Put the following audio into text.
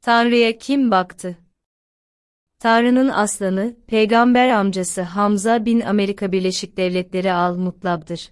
Tanrı'ya kim baktı? Tanrı'nın aslanı, peygamber amcası Hamza bin Amerika Birleşik Devletleri al-Mutlab'dır.